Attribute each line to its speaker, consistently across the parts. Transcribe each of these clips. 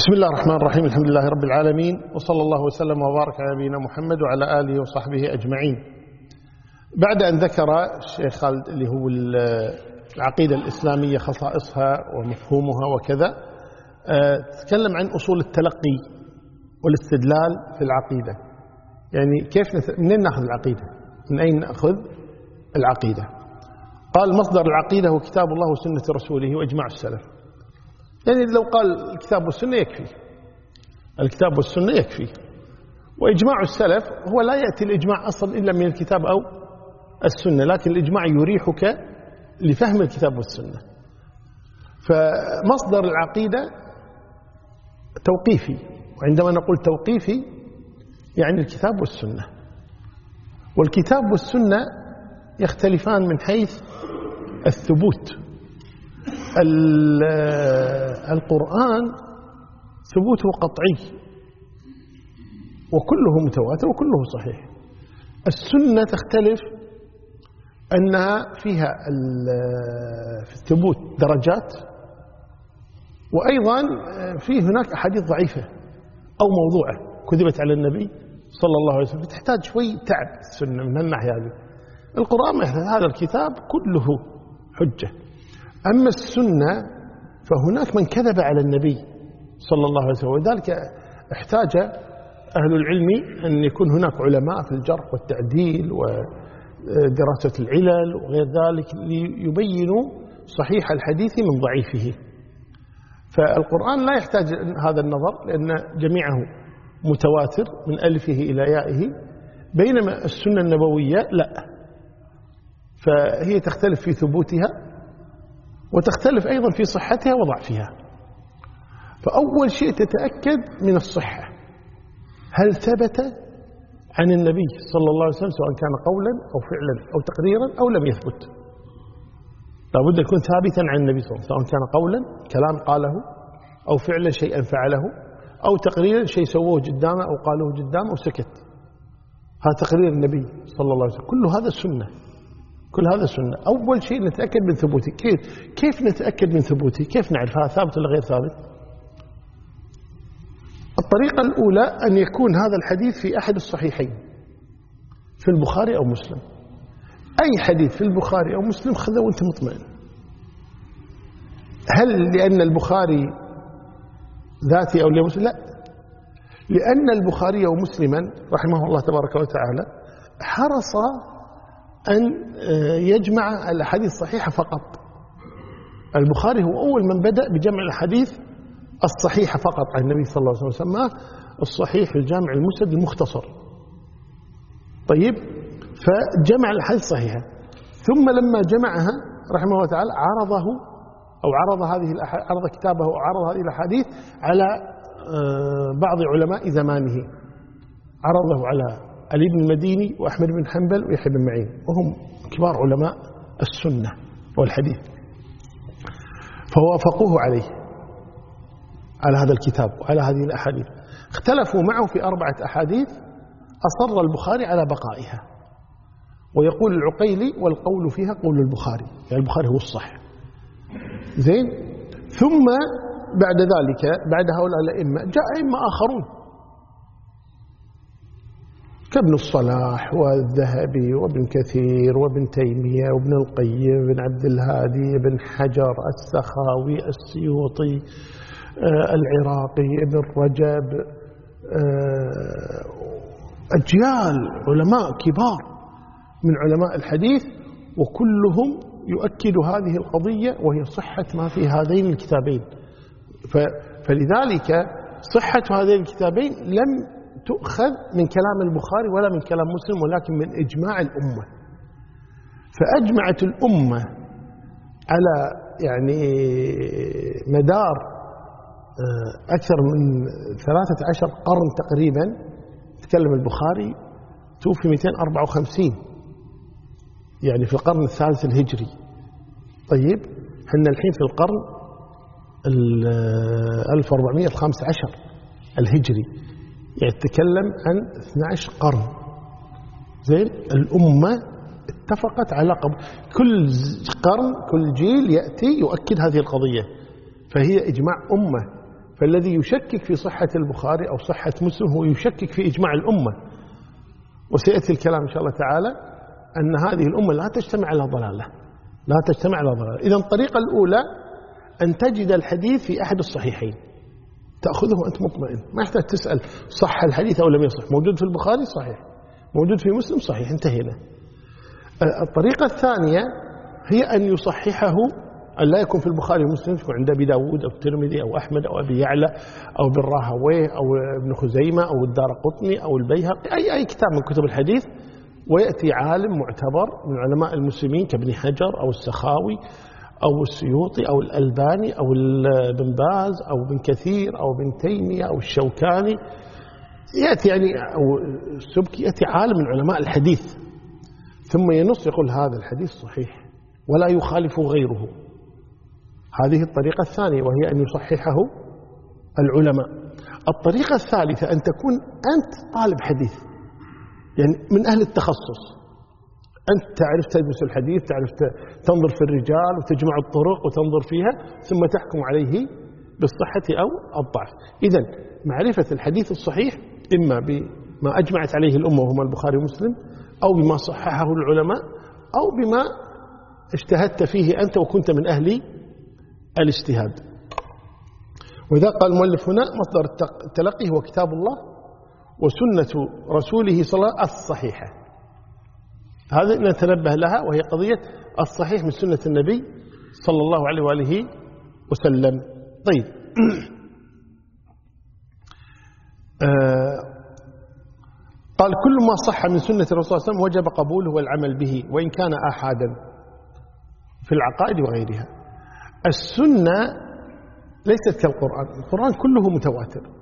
Speaker 1: بسم الله الرحمن الرحيم الحمد لله رب العالمين وصلى الله وسلم وبارك على نبينا محمد وعلى آله وصحبه أجمعين. بعد أن ذكر الشيخ خالد اللي هو العقيدة الإسلامية خصائصها ومفهومها وكذا آه، تكلم عن أصول التلقي والاستدلال في العقيدة. يعني كيف منين ناخذ العقيدة؟ من أين نأخذ العقيدة؟ قال مصدر العقيدة هو كتاب الله وسنة رسوله وإجماع السلف. يعني لو قال الكتاب والسنة يكفي. الكتاب والسنة يكفي. وإجماع السلف هو لا يأتي الإجماع أصلا إلا من الكتاب أو السنة لكن الإجماع يريحك لفهم الكتاب والسنة. فمصدر العقيدة توقيفي وعندما نقول توقيفي يعني الكتاب والسنة. والكتاب والسنة يختلفان من حيث الثبوت. القرآن ثبوته قطعي وكله متواتر وكله صحيح. السنة تختلف أنها فيها في الثبوت درجات وأيضا في هناك أحاديث ضعيفة أو موضوعة كذبت على النبي صلى الله عليه وسلم. تحتاج شوي تعب السنة من الناحية هذه. القرآن هذا الكتاب كله حجة. أما السنة فهناك من كذب على النبي صلى الله عليه وسلم ولذلك احتاج أهل العلم أن يكون هناك علماء في الجرح والتعديل ودراسة العلل وغير ذلك ليبينوا صحيح الحديث من ضعيفه. فالقرآن لا يحتاج هذا النظر لأن جميعه متواتر من ألفه إلى يائه بينما السنة النبوية لا. فهي تختلف في ثبوتها وتختلف أيضا في صحتها وضعفها. فأول شيء تتأكد من الصحة. هل ثبت عن النبي صلى الله عليه وسلم سواء كان قولا أو فعلا أو تقريرا أو لم يثبت؟ لابد يكون ثابتا عن النبي صلى الله عليه وسلم سواء كان قولا كلام قاله أو فعلا شيئا فعله أو تقريرا شيء سووه قدامه أو قالوه قدامه وسكت. هذا تقرير النبي صلى الله عليه وسلم. كل هذا السنة كل هذا سنة. أول شيء نتأكد من ثبوته كيف؟ كيف نتأكد من ثبوته كيف نعرف هذا ثابت ولا غير ثابت؟ الطريقة الأولى أن يكون هذا الحديث في أحد الصحيحين في البخاري أو مسلم. أي حديث في البخاري أو مسلم خذه وأنت مطمئن. هل لأن البخاري ذاتي أو لمسلم لا. لأن البخاري ومسلما رحمه الله تبارك وتعالى حرص أن آه، يجمع الأحاديث الصحيحة فقط. البخاري هو أول من بدأ بجمع الأحاديث الصحيحة فقط عن النبي صلى الله عليه وسلم الصحيح الجامع المسند المختصر. طيب فجمع الأحاديث الصحيحة ثم لما جمعها رحمه الله تعالى عرضه أو عرض هذه عرض كتابه أو عرض هذه الأحاديث على آه، بعض علماء زمانه. عرضه على علي بن المديني وأحمد بن حنبل ويحيى بن معين وهم كبار علماء السنة والحديث. فوافقوه عليه على هذا الكتاب وعلى هذه الأحاديث. اختلفوا معه في أربعة أحاديث أصر البخاري على بقائها. ويقول العقيلي والقول فيها قول البخاري يعني البخاري هو الصح زين؟ ثم بعد ذلك بعد هؤلاء الأئمة جاء أئمة آخرون. كابن الصلاح والذهبي وابن كثير وابن تيمية وابن القيم وابن عبد الهادي ابن حجر السخاوي السيوطي آه، العراقي ابن رجب آه، أجيال علماء كبار من علماء الحديث وكلهم يؤكد هذه القضية وهي صحة ما في هذين الكتابين. فلذلك صحة هذين الكتابين لم تؤخذ من كلام البخاري ولا من كلام مسلم ولكن من إجماع الأمة. فأجمعت الأمة على يعني مدار آه، أكثر من ثلاثة عشر قرن تقريبا تكلم البخاري توفي 254 يعني في القرن الثالث الهجري. طيب إحنا الحين في القرن ال 1415 الهجري. يعني تتكلم عن 12 قرن. زين؟ الأمة اتفقت على قبل كل قرن كل جيل يأتي يؤكد هذه القضية. فهي إجماع أمة. فالذي يشكك في صحة البخاري أو صحة مسلم هو يشكك في إجماع الأمة. وسيأتي الكلام إن شاء الله تعالى أن هذه الأمة لا تجتمع على ضلالة. لا تجتمع على ضلالة. إذا الطريقة الأولى أن تجد الحديث في أحد الصحيحين. تأخذه وأنت مطمئن. ما يحتاج تسأل صح الحديث أو لم يصح. موجود في البخاري صحيح. موجود في مسلم صحيح. انتهينا. الطريقة الثانية هي أن يصححه أن لا يكون في البخاري ومسلم يكون عند أبي داود أو الترمذي أو أحمد أو أبي يعلى أو ابن راهويه أو ابن خزيمة أو الدار قطني أو البيهقي. أي, أي كتاب من كتب الحديث. ويأتي عالم معتبر من علماء المسلمين كابن حجر أو السخاوي أو السيوطي أو الألباني أو ابن باز أو ابن كثير أو ابن تيمية أو الشوكاني يأتي يعني أو السبكي يأتي عالم من علماء الحديث ثم ينص يقول هذا الحديث صحيح ولا يخالف غيره. هذه الطريقة الثانية وهي أن يصححه العلماء. الطريقة الثالثة أن تكون أنت طالب حديث يعني من أهل التخصص. أنت تعرف تدرس الحديث تعرف تنظر في الرجال وتجمع الطرق وتنظر فيها ثم تحكم عليه بالصحة أو الضعف. إذا معرفة الحديث الصحيح إما بما أجمعت عليه الأمة وهما البخاري ومسلم أو بما صححه العلماء أو بما اجتهدت فيه أنت وكنت من أهل الاجتهاد. وإذا قال المؤلف هنا مصدر التلقي هو كتاب الله وسنة رسوله صلى الله عليه وسلم الصحيحة. هذه نتنبه لها وهي قضية الصحيح من سنة النبي صلى الله عليه وآله وسلم. طيب. آه قال كل ما صح من سنة الرسول صلى الله عليه وسلم وجب قبوله والعمل به وإن كان آحادا في العقائد وغيرها. السنة ليست كالقرآن القرآن كله متواتر.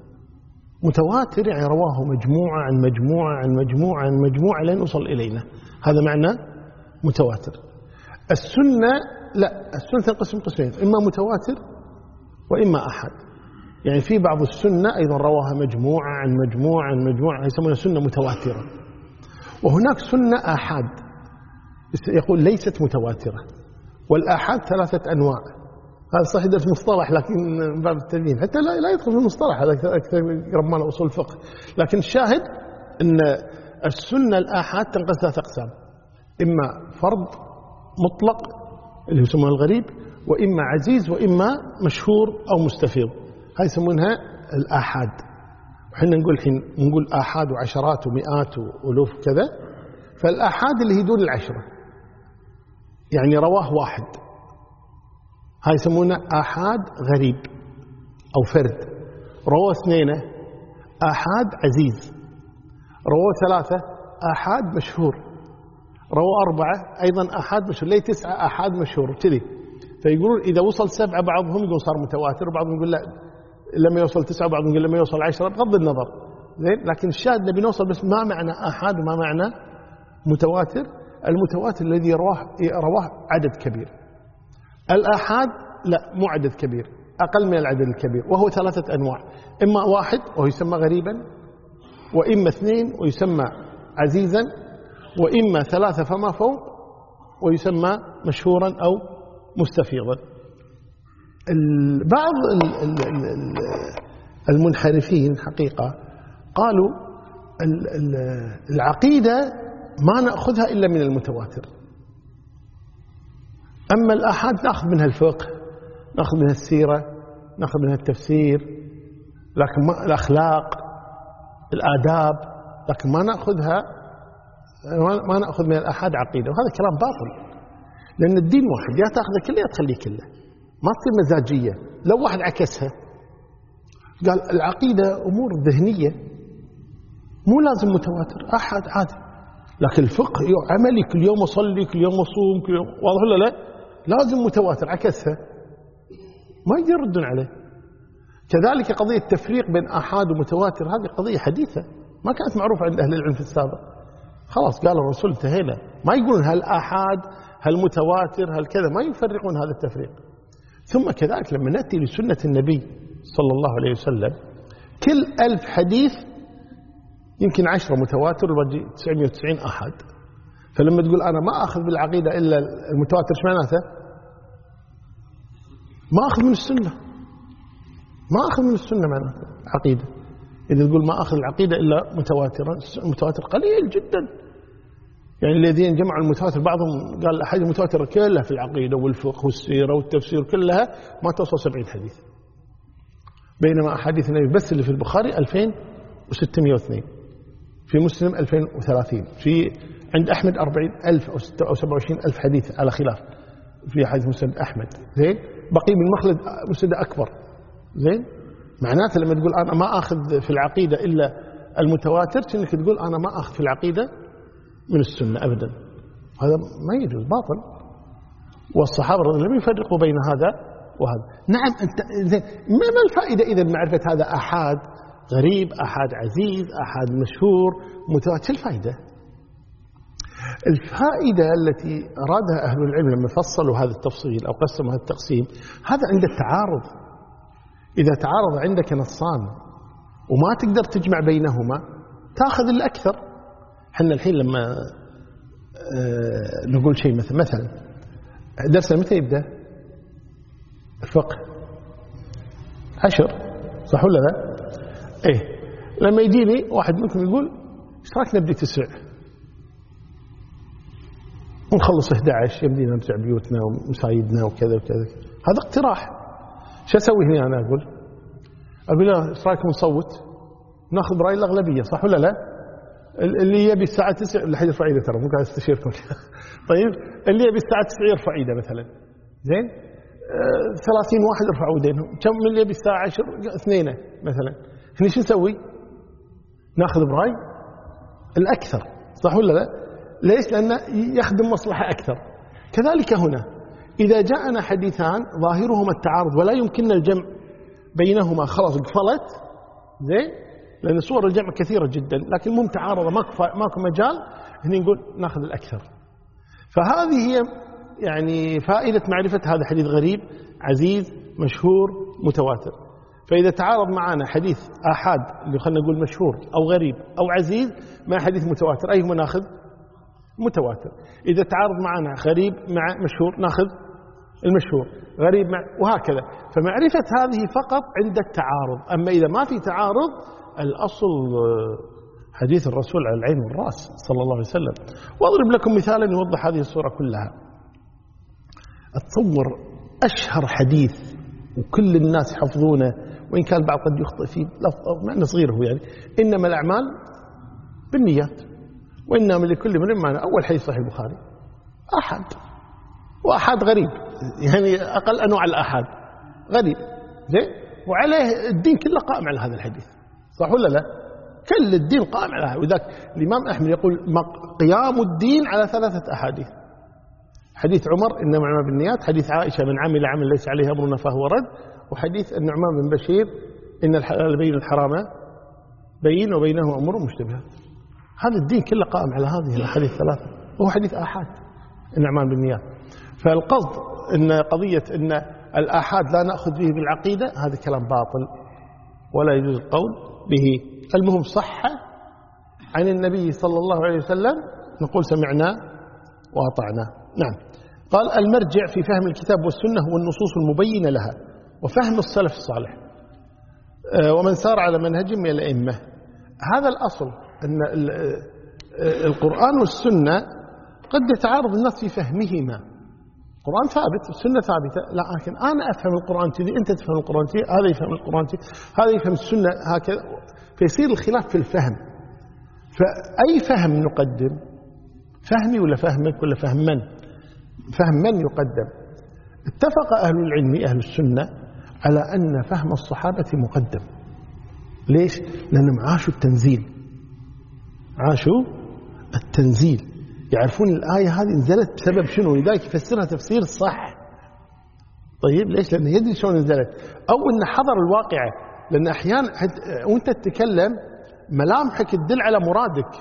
Speaker 1: متواتر يعني رواه مجموعة عن مجموعة عن مجموعة عن مجموعة لين وصل إلينا. هذا معنى متواتر. السنة لا السنة تنقسم قسمين إما متواتر وإما أحد. يعني في بعض السنة أيضا رواها مجموعة عن مجموعة عن مجموعة يسمونها سنة متواترة. وهناك سنة آحاد يقول ليست متواترة. والآحاد ثلاثة أنواع. هذا صحيح درس مصطلح لكن من باب التبيين حتى لا, لا يدخل في المصطلح هذا أكثر يقرب معنا أصول الفقه. لكن الشاهد أن السنة الآحاد تنقسم ثلاث أقسام. إما فرض مطلق اللي يسمونه الغريب وإما عزيز وإما مشهور أو مستفيض. هاي يسمونها الآحاد. وحنا نقول الحين نقول آحاد وعشرات ومئات وألوف كذا فالآحاد اللي هي دون العشرة. يعني رواه واحد. هاي يسمونه آحاد غريب أو فرد. رواه اثنين آحاد عزيز. رواه ثلاثة آحاد مشهور. رواه أربعة أيضا آحاد مشهور. ليه تسعة؟ آحاد مشهور. كذي. فيقولون إذا وصل سبعة بعضهم يقول صار متواتر وبعضهم يقول لا. لما يوصل تسعة وبعضهم يقول لما يوصل عشرة بغض النظر. زين؟ لكن الشاهد نبي نوصل بس ما معنى آحاد وما معنى متواتر. المتواتر الذي رواه رواه عدد كبير. الآحاد لا مو عدد كبير أقل من العدد الكبير وهو ثلاثة أنواع إما واحد وهو يسمى غريبا وإما اثنين ويسمى عزيزا وإما ثلاثة فما فوق ويسمى مشهورا أو مستفيضا. بعض المنحرفين حقيقة قالوا العقيدة ما نأخذها إلا من المتواتر. أما الآحاد نأخذ منها الفقه نأخذ منها السيرة نأخذ منها التفسير لكن ما الأخلاق الآداب لكن ما نأخذها ما نأخذ من الآحاد عقيدة وهذا كلام باطل لأن الدين واحد يا تأخذه كله يا تخليه كله ما تصير مزاجية لو واحد عكسها قال العقيدة أمور ذهنية مو لازم متواتر أحد عادي لكن الفقه عملي كل يوم أصلي كل يوم أصوم كل يوم واضح ولا لا؟ لازم متواتر عكسها. ما يقدر يردون عليه. كذلك قضية التفريق بين آحاد ومتواتر هذه قضية حديثة. ما كانت معروفة عند أهل العلم في السابق. خلاص قال الرسول انتهينا. ما يقولون هل آحاد هل متواتر هل كذا. ما يفرقون هذا التفريق. ثم كذلك لما نأتي لسنة النبي صلى الله عليه وسلم كل ألف حديث يمكن عشرة متواتر وباقي 990 أحد فلما تقول أنا ما أخذ بالعقيدة إلا المتواتر إيش معناته؟ ما أخذ من السنة. ما أخذ من السنة معناته عقيدة. إذا تقول ما أخذ العقيدة إلا متواترا المتواتر قليل جدا. يعني الذين جمعوا المتواتر بعضهم قال الأحاديث المتواترة كلها في العقيدة والفقه والسيرة والتفسير كلها ما توصل 70 حديث. بينما أحاديث النبي بس اللي في البخاري 2602 في مسلم 2030 في عند أحمد 40 ألف أو 27 ألف حديث على خلاف. في حديث مسند أحمد. زين؟ بقي من مخلد مسند أكبر. زين؟ معناته لما تقول أنا ما أخذ في العقيدة إلا المتواتر كأنك تقول أنا ما أخذ في العقيدة من السنة أبدا. هذا ما يجوز باطل. والصحابة رضي الله يفرقوا بين هذا وهذا. نعم أنت زين ما الفائدة إذا معرفة هذا أحد غريب أحد عزيز أحد مشهور متواتر؟ الفائدة؟ الفائدة التي أرادها أهل العلم لما فصلوا هذا التفصيل أو قسموا هذا التقسيم هذا عند التعارض. إذا تعارض عندك نصان وما تقدر تجمع بينهما تأخذ الأكثر. إحنا الحين لما آه، نقول شيء مثلا مثلا درسنا متى يبدأ؟ الفقه. عشر. صح ولا لا؟ إيه. لما يجيني واحد منكم يقول إيش رايك نبدي تسع؟ ونخلص 11 يمدينا نرجع بيوتنا ومسايدنا وكذا وكذا هذا اقتراح شو أسوي هنا أنا أقول؟ أقول له إيش رأيكم نصوت؟ ناخذ برأي الأغلبية صح ولا لا؟ اللي يبي الساعة 9 اللي حيرفع ايده ترى مو قاعد استشيركم طيب اللي يبي الساعة 9 يرفع إيده مثلا زين؟ آه 30 واحد يرفعوا ايدينهم كم من اللي يبي الساعة 10 اثنين مثلا هنا شو نسوي؟ ناخذ برأي الأكثر صح ولا لا؟ ليش؟ لأنه يخدم مصلحة أكثر. كذلك هنا إذا جاءنا حديثان ظاهرهما التعارض ولا يمكننا الجمع بينهما خلاص قفلت زين؟ لأن صور الجمع كثيرة جدا لكن مو متعارضة ماكو مجال هنا نقول نأخذ الأكثر. فهذه هي يعني فائدة معرفة هذا حديث غريب عزيز مشهور متواتر. فإذا تعارض معنا حديث آحاد اللي خلينا نقول مشهور أو غريب أو عزيز مع حديث متواتر أيهما نأخذ؟ متواتر. إذا تعارض معنا غريب مع مشهور ناخذ المشهور. غريب مع وهكذا. فمعرفة هذه فقط عند التعارض. أما إذا ما في تعارض الأصل حديث الرسول على العين والرأس صلى الله عليه وسلم. وأضرب لكم مثالا يوضح هذه الصورة كلها. أتصور أشهر حديث وكل الناس يحفظونه وإن كان البعض قد يخطئ فيه لفظ معنى صغير هو يعني. إنما الأعمال بالنيات. وإنما لكل من معنى أول حديث صحيح البخاري. أحد. وأحد غريب. يعني أقل أنواع الآحاد غريب. زين؟ وعليه الدين كله قائم على هذا الحديث. صح ولا لا؟ كل الدين قائم على هذا. وذاك الإمام أحمد يقول قيام الدين على ثلاثة أحاديث. حديث عمر إنما الأعمال بالنيات حديث عائشة من عمل عمل ليس عليه أمرنا فهو رد وحديث النعمان بن بشير إن الحلال بين الحرام بين وبينه أمور مشتبهات هذا الدين كله قائم على هذه الأحاديث الثلاثة. وهو حديث آحاد النعمان بالنيات فالقصد إن قضية إن الآحاد لا نأخذ به بالعقيدة هذا كلام باطل ولا يجوز القول به. المهم صح عن النبي صلى الله عليه وسلم نقول سمعنا وأطعنا. نعم. قال المرجع في فهم الكتاب والسنة هو النصوص المبينة لها وفهم السلف الصالح. آه، ومن سار على منهج من الأئمة. هذا الأصل. أن آه، القرآن والسنة قد يتعارض الناس في فهمهما. القرآن ثابت السنة ثابتة. لكن أنا أفهم القرآن كذي أنت تفهم القرآن كذي هذا يفهم القرآن كذي هذا يفهم السنة هكذا. فيصير الخلاف في الفهم. فأي فهم نقدم؟ فهمي ولا فهمك ولا فهم من؟ فهم من يقدم؟ اتفق أهل العلم أهل السنة على أن فهم الصحابة مقدم. ليش؟ لأنهم عاشوا التنزيل. عاشوا التنزيل. يعرفون الآية هذه نزلت بسبب شنو؟ لذلك يفسرها تفسير صح. طيب ليش؟ لأنه يدري شلون نزلت. أو أنه حضر الواقعة. لأن أحيانا وأنت تتكلم ملامحك تدل على مرادك.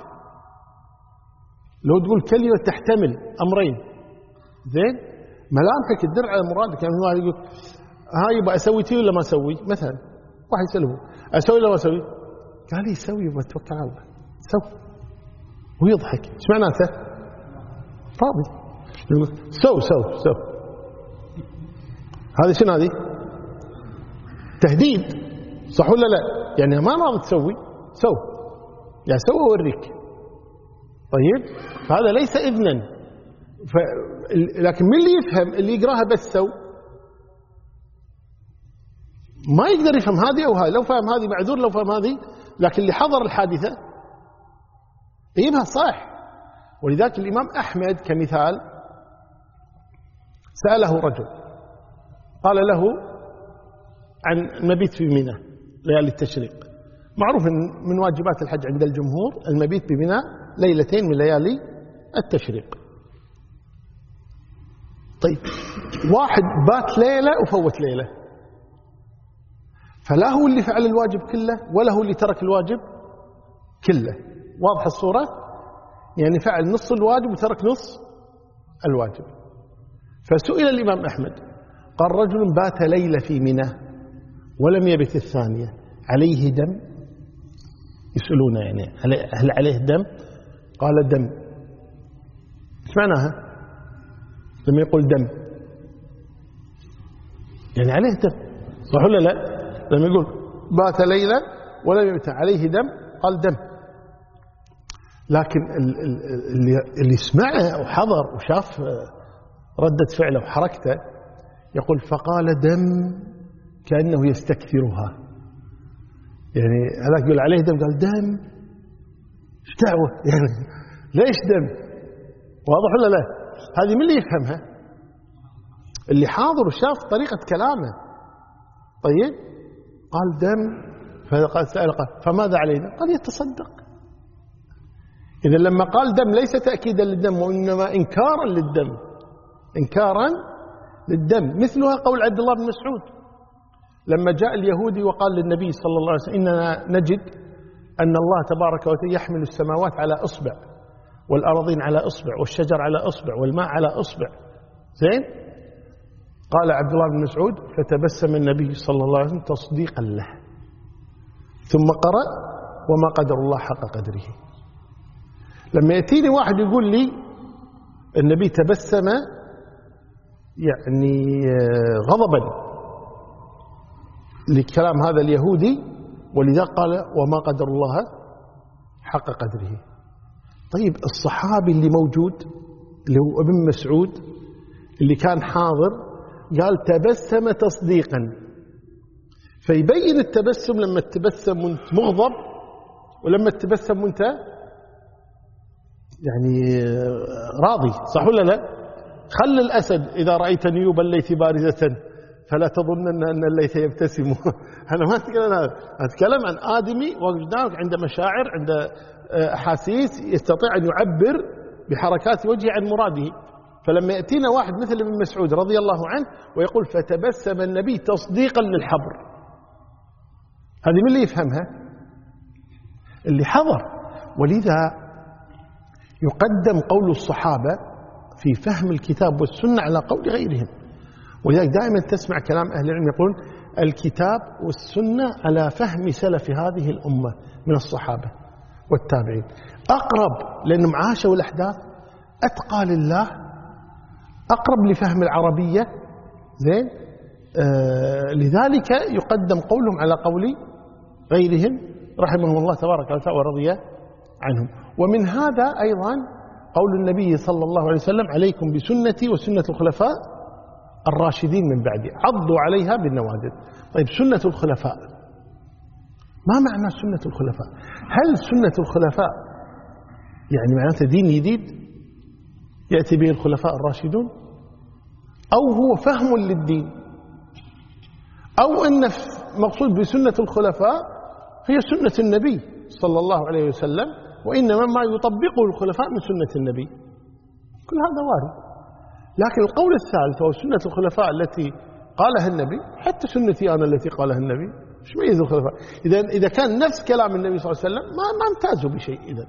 Speaker 1: لو تقول كلمة تحتمل أمرين. زين؟ ملامحك تدل على مرادك. يعني واحد يقول هاي يبغى أسوي تي ولا ما أسوي؟ مثلا واحد يسأله أسوي ولا ما أسوي؟ قال لي سوي وتوكل على الله. سوي. ويضحك. إيش معناته؟ راضي سو سو سو. هذه شنو هذه؟ تهديد. صح ولا لا؟ يعني ما راضي تسوي سو. يعني سوي اوريك طيب؟ فهذا ليس اذنا. ف... لكن من اللي يفهم اللي يقراها بس سو؟ ما يقدر يفهم هذه أو هذه. لو فهم هذه معذور لو فهم هذه. لكن اللي حضر الحادثة يجيبها صح. ولذلك الإمام أحمد كمثال سأله رجل قال له عن المبيت في منى ليالي التشريق. معروف من واجبات الحج عند الجمهور المبيت بمنى ليلتين من ليالي التشريق. طيب واحد بات ليلة وفوت ليلة. فلا هو اللي فعل الواجب كله ولا هو اللي ترك الواجب كله. واضح الصورة؟ يعني فعل نص الواجب وترك نص الواجب. فسئل الإمام أحمد قال رجل بات ليلة في منى ولم يبت الثانية عليه دم؟ يسألونه يعني هل عليه دم؟ قال دم. إيش معناها؟ لما يقول دم. يعني عليه دم. صح ولا لا؟ لما يقول بات ليلة ولم يبت عليه دم قال دم. لكن اللي اللي سمعه وحضر وشاف ردة فعله وحركته يقول فقال دم كأنه يستكثرها. يعني هذاك يقول عليه دم قال دم؟ إيش دعوة؟ يعني ليش دم؟ واضح ولا لا؟ هذه من اللي يفهمها؟ اللي حاضر وشاف طريقة كلامه. طيب؟ قال دم فقال سأل قال فماذا علينا؟ قال يتصدق. إذا لما قال دم ليس تأكيدا للدم وإنما إنكارا للدم. إنكارا للدم. مثلها قول عبد الله بن مسعود. لما جاء اليهودي وقال للنبي صلى الله عليه وسلم إننا نجد أن الله تبارك وتعالى يحمل السماوات على إصبع والأراضين على إصبع والشجر على إصبع والماء على إصبع. زين؟ قال عبد الله بن مسعود فتبسم النبي صلى الله عليه وسلم تصديقا له ثم قرأ وما قدر الله حق قدره. لما يأتيني واحد يقول لي النبي تبسم يعني آه، غضبا لكلام هذا اليهودي ولذلك قال وما قدر الله حق قدره. طيب الصحابي اللي موجود اللي هو ابن مسعود اللي كان حاضر قال تبسم تصديقا. فيبين التبسم لما تبسم وانت مغضب ولما تبسم وانت يعني راضي. صح ولا لا؟ خل الأسد إذا رأيت نيوب الليث بارزة فلا تظنن أن الليث يبتسم. أنا ما أتكلم هذا. أتكلم عن آدمي وجدانك عنده مشاعر عنده آه، أحاسيس يستطيع أن يعبر بحركات وجهه عن مراده. فلما يأتينا واحد مثل ابن مسعود رضي الله عنه ويقول فتبسم النبي تصديقا للحبر. هذه من اللي يفهمها؟ اللي حضر. ولذا يقدم قول الصحابة في فهم الكتاب والسنة على قول غيرهم. ولذلك دائما تسمع كلام أهل العلم يقول الكتاب والسنة على فهم سلف هذه الأمة من الصحابة والتابعين. أقرب لأنهم عاشوا الأحداث أتقى لله أقرب لفهم العربية. زين؟ آه لذلك يقدم قولهم على قول غيرهم رحمهم الله تبارك وتعالى ورضي عنهم. ومن هذا أيضا قول النبي صلى الله عليه وسلم عليكم بسنتي وسنة الخلفاء الراشدين من بعدي عضوا عليها بالنواجذ طيب سنة الخلفاء ما معنى سنة الخلفاء؟ هل سنة الخلفاء يعني معناته دين جديد يأتي به الخلفاء الراشدون؟ أو هو فهم للدين؟ أو أن مقصود بسنة الخلفاء هي سنة النبي صلى الله عليه وسلم؟ وإنما ما يطبقه الخلفاء من سنة النبي. كل هذا وارد. لكن القول الثالث وهو سنة الخلفاء التي قالها النبي حتى سنتي أنا التي قالها النبي إيش ميز الخلفاء؟ إذا إذا كان نفس كلام النبي صلى الله عليه وسلم ما ما امتازوا بشيء. إذا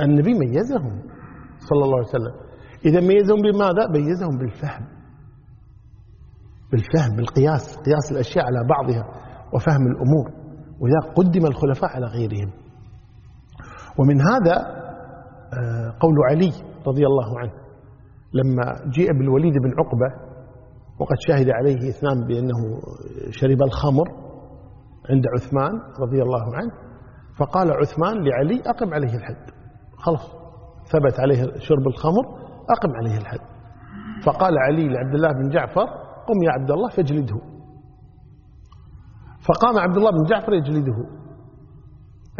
Speaker 1: النبي ميزهم صلى الله عليه وسلم. إذا ميزهم بماذا؟ ميزهم بالفهم. بالفهم بالقياس قياس الأشياء على بعضها وفهم الأمور. وإذا قدم الخلفاء على غيرهم. ومن هذا آه، قول علي رضي الله عنه لما جيء بالوليد بن عقبة وقد شهد عليه إثنان بأنه شرب الخمر عند عثمان رضي الله عنه فقال عثمان لعلي أقم عليه الحد. خلاص ثبت عليه شرب الخمر أقم عليه الحد. فقال علي لعبد الله بن جعفر قم يا عبد الله فاجلده. فقام عبد الله بن جعفر يجلده.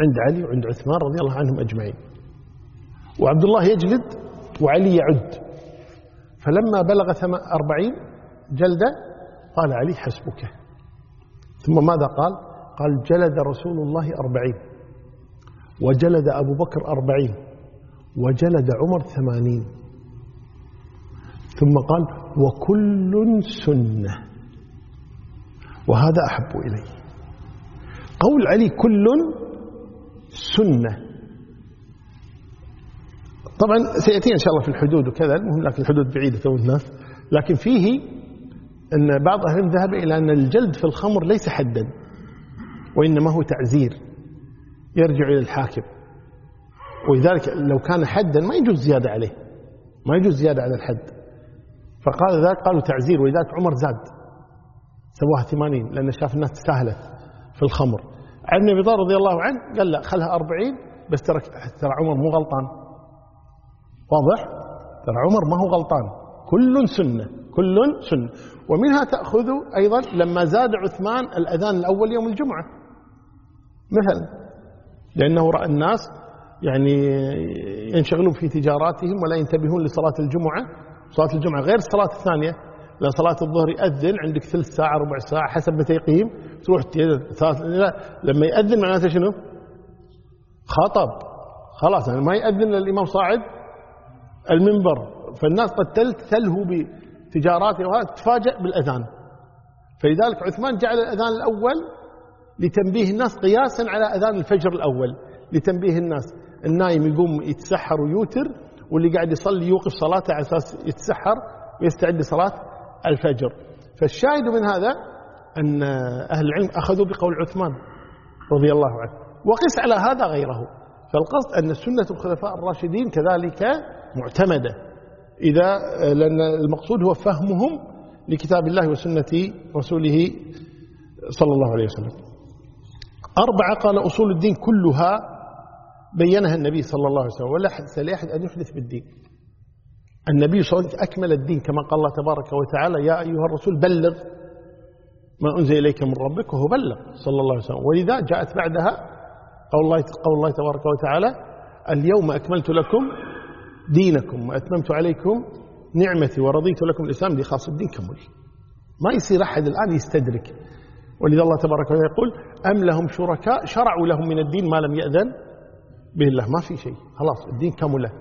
Speaker 1: عند علي وعند عثمان رضي الله عنهم أجمعين. وعبد الله يجلد وعلي يعد. فلما بلغ أربعين جلدة قال علي حسبك. ثم ماذا قال؟ قال جلد رسول الله أربعين. وجلد أبو بكر أربعين. وجلد عمر ثمانين. ثم قال وكل سنة. وهذا أحب إلي قول علي كل سنة. طبعا سيأتي إن شاء الله في الحدود وكذا المهم لكن الحدود بعيدة الناس. لكن فيه أن بعض أهل ذهب إلى أن الجلد في الخمر ليس حدا وإنما هو تعزير يرجع إلى الحاكم. ولذلك لو كان حدا ما يجوز زيادة عليه ما يجوز زيادة على الحد. فقال ذلك قالوا تعزير ولذلك عمر زاد سواها ثمانين لأن شاف الناس تساهلت في الخمر. عن ابي طالب رضي الله عنه قال لا خلها أربعين بس ترى ترى عمر مو غلطان. واضح؟ ترى عمر ما هو غلطان. كل سنة كل سنة. ومنها تأخذ أيضا لما زاد عثمان الأذان الأول يوم الجمعة. مثلا لأنه رأى الناس يعني ينشغلون في تجاراتهم ولا ينتبهون لصلاة الجمعة. صلاة الجمعة غير الصلاة الثانية. لأن صلاة الظهر يأذن عندك ثلث ساعة ربع ساعة حسب متى يقيم تروح لا لما يأذن معناته شنو؟ خطب. خلاص يعني ما يأذن الإمام صاعد المنبر. فالناس قد تلهو بتجاراتها وهذا تفاجأ بالأذان. فلذلك عثمان جعل الأذان الأول لتنبيه الناس قياسا على أذان الفجر الأول لتنبيه الناس. النايم يقوم يتسحر ويوتر واللي قاعد يصلي يوقف صلاته على أساس يتسحر ويستعد لصلاة. الفجر. فالشاهد من هذا أن أهل العلم أخذوا بقول عثمان رضي الله عنه. وقس على هذا غيره. فالقصد أن سنة الخلفاء الراشدين كذلك معتمدة. إذا لأن المقصود هو فهمهم لكتاب الله وسنة رسوله صلى الله عليه وسلم. أربعة قال أصول الدين كلها بينها النبي صلى الله عليه وسلم. ولا حدث لأحد أن يحدث بالدين. النبي صلى الله عليه وسلم أكمل الدين كما قال الله تبارك وتعالى يا أيها الرسول بلغ ما أنزل إليك من ربك وهو بلغ صلى الله عليه وسلم. ولذا جاءت بعدها قول الله, قول الله تبارك وتعالى اليوم أكملت لكم دينكم وأتممت عليكم نعمتي ورضيت لكم الإسلام. دي خاص الدين كمل ما يصير أحد الآن يستدرك. ولذا الله تبارك وتعالى يقول أم لهم شركاء؟ شرعوا لهم من الدين ما لم يأذن به الله. ما في شيء. خلاص الدين كمله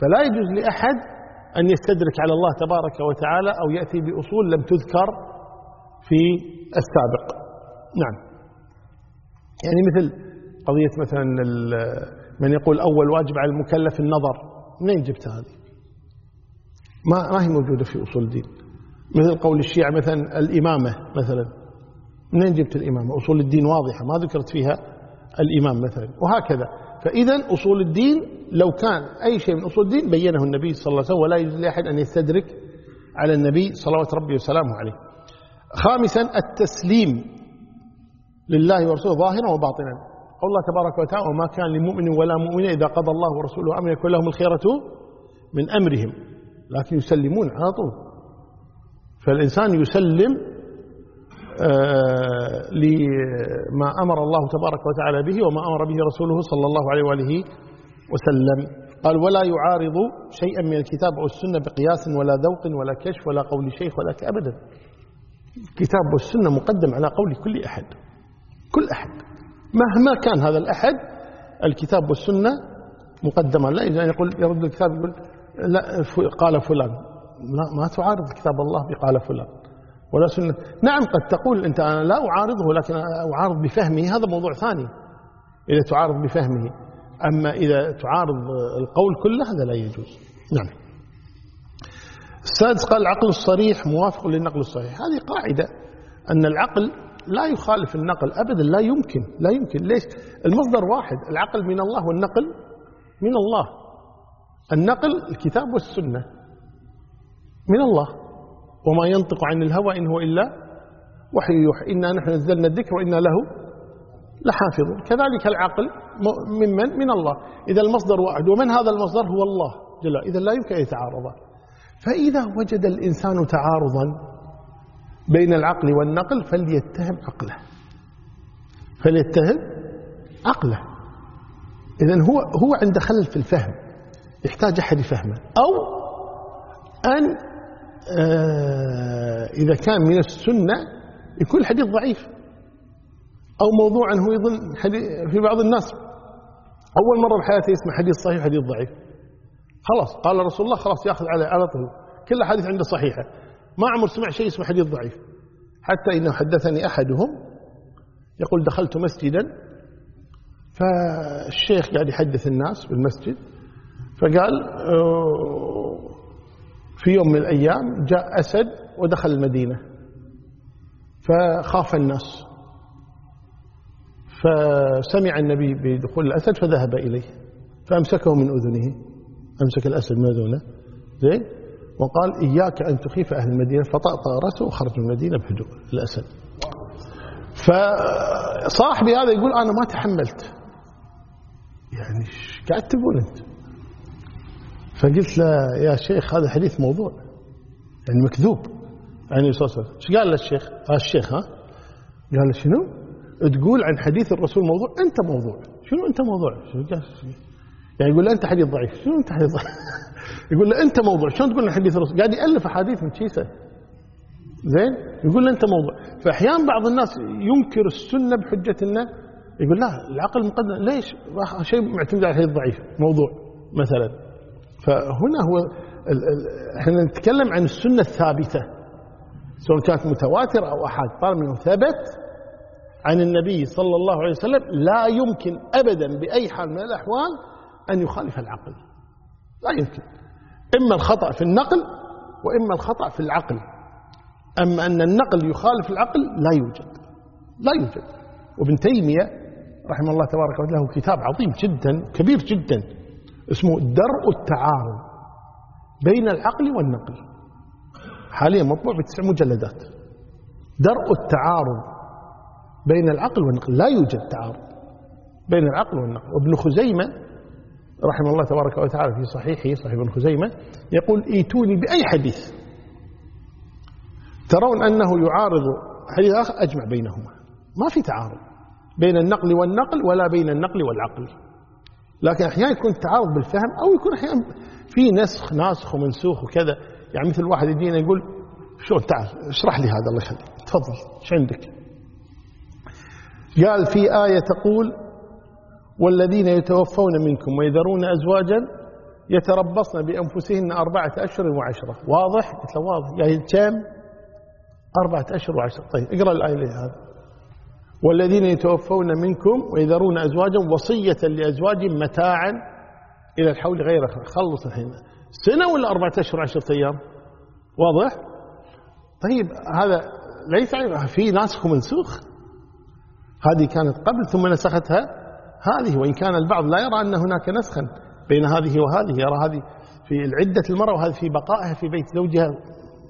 Speaker 1: فلا يجوز لأحد أن يستدرك على الله تبارك وتعالى أو يأتي بأصول لم تذكر في السابق. نعم. يعني مثل قضية مثلا من يقول أول واجب على المكلف النظر. منين جبت هذه؟ ما ما هي موجودة في أصول الدين. مثل قول الشيعة مثلا الإمامة مثلا. منين جبت الإمامة؟ أصول الدين واضحة ما ذكرت فيها الإمام مثلا. وهكذا. فإذا أصول الدين لو كان أي شيء من أصول الدين بينه النبي صلى الله عليه وسلم ولا يجوز لأحد أن يستدرك على النبي صلوات ربي وسلامه عليه. خامسا التسليم لله ورسوله ظاهرا وباطنا. قول الله تبارك وتعالى وما كان لمؤمن ولا مؤمنة إذا قضى الله ورسوله أمر يكون لهم الخيرة من أمرهم لكن يسلمون على طول. فالإنسان يسلم لما أمر الله تبارك وتعالى به وما أمر به رسوله صلى الله عليه وآله وسلم. قال ولا يعارض شيئا من الكتاب أو السنة بقياس ولا ذوق ولا كشف ولا قول شيخ ولا أبدا. الكتاب والسنة مقدم على قول كل أحد. كل أحد. مهما كان هذا الأحد الكتاب والسنة مقدما لا إذا يقول يرد الكتاب يقول لا قال فلان. لا ما تعارض كتاب الله بقال فلان. ولا سنة. نعم قد تقول أنت أنا لا أعارضه لكن أعارض بفهمه. هذا موضوع ثاني إذا تعارض بفهمه. أما إذا تعارض القول كله هذا لا يجوز. نعم. السادس قال العقل الصريح موافق للنقل الصحيح هذه قاعدة أن العقل لا يخالف النقل أبدا لا يمكن لا يمكن. ليش؟ المصدر واحد العقل من الله والنقل من الله. النقل الكتاب والسنة. من الله. وما ينطق عن الهوى إن هو إلا وحي يوحى إنا نحن نزلنا الذكر وإنا له لحافظون. كذلك العقل ممن من الله. إذا المصدر واحد. ومن هذا المصدر؟ هو الله جل إذا لا يمكن أن يتعارضا. فإذا وجد الإنسان تعارضا بين العقل والنقل فليتهم عقله. فليتهم عقله. إذا هو هو عند خلل في الفهم. يحتاج أحد يفهمه. أو أن إذا كان من السنة يكون الحديث ضعيف. أو موضوعا هو يظن في بعض الناس أول مرة بحياته يسمع حديث صحيح حديث ضعيف. خلاص قال رسول الله خلاص ياخذ على على طول. كل حديث عنده صحيحة. ما عمر سمع شيء اسمه حديث ضعيف. حتى إنه حدثني أحدهم يقول دخلت مسجدا فالشيخ قاعد يحدث الناس بالمسجد فقال آه، في يوم من الأيام جاء أسد ودخل المدينة فخاف الناس. فسمع النبي بدخول الأسد فذهب إليه فأمسكه من أذنه. أمسك الأسد من أذنه. زين؟ وقال إياك أن تخيف أهل المدينة فطأطأ رأسه وخرج من المدينة بهدوء الأسد. فصاحبي هذا يقول أنا ما تحملت. يعني إيش قاعد تقول أنت؟ فقلت له يا شيخ هذا حديث موضوع يعني مكذوب. يعني صلى الله عليه وسلم. إيش قال الشيخ؟ آه الشيخ ها؟ قال شنو؟ تقول عن حديث الرسول موضوع أنت موضوع. شنو أنت موضوع؟ شنو يعني يقول له أنت حديث ضعيف. شنو أنت حديث ضعيف؟ يقول له أنت موضوع. شلون تقول عن حديث الرسول؟ قاعد يألف أحاديث من شيسة زين؟ يقول له أنت موضوع. فأحيانا بعض الناس ينكر السنة بحجة أنه يقول لا العقل مقدم. ليش؟ شيء معتمد على الحديث ضعيف موضوع مثلا. فهنا هو إحنا نتكلم عن السنة الثابتة سواء كانت متواترة أو أحد طالما أنه ثبت عن النبي صلى الله عليه وسلم لا يمكن أبدا بأي حال من الأحوال أن يخالف العقل. لا يمكن. إما الخطأ في النقل وإما الخطأ في العقل. أما أن النقل يخالف العقل لا يوجد. لا يوجد. وابن تيمية رحمه الله تبارك وتعالى له كتاب عظيم جدا كبير جدا. اسمه درء التعارض بين العقل والنقل. حاليا مطبوع بتسع مجلدات. درء التعارض بين العقل والنقل. لا يوجد تعارض بين العقل والنقل. وابن خزيمة رحمه الله تبارك وتعالى في صحيحه صحيح ابن خزيمة يقول إيتوني بأي حديث. ترون أنه يعارض حديث آخر أجمع بينهما. ما في تعارض بين النقل والنقل ولا بين النقل والعقل. لكن أحيانا يكون تعارض بالفهم أو يكون أحيانا في نسخ ناسخ ومنسوخ وكذا. يعني مثل واحد يدينا يقول شو تعال اشرح لي هذا الله يخليك. تفضل شو عندك؟ قال في آية تقول والذين يتوفون منكم ويذرون أزواجا يتربصن بأنفسهن أربعة أشهر وعشرة. واضح؟ قلت له واضح. يعني كم؟ أربعة أشهر وعشرة. طيب اقرأ الآية هذا والذين يتوفون منكم ويذرون أزواجا وصية لأزواج متاعا إلى الحول غير خلص الحين. سنة ولا أربعة أشهر وعشرة أيام؟ واضح؟ طيب هذا ليس في ناسخ ومنسوخ هذه كانت قبل ثم نسختها هذه وإن كان البعض لا يرى أن هناك نسخا بين هذه وهذه. يرى هذه في العدة المرأة وهذه في بقائها في بيت زوجها